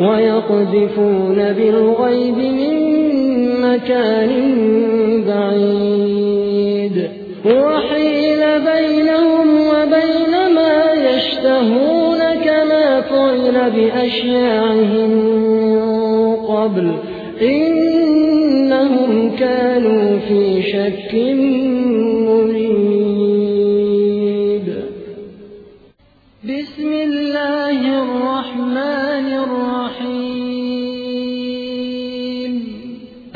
ويقذفون بالغيب من مكان بعيد. وحيل بينهم وبين ما يشتهون كما فعل بأشياعهم قبل. إنهم كانوا في شك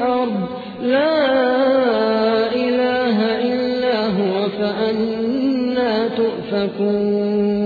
والأرض لا إله إلا هو فأنا تؤفكون.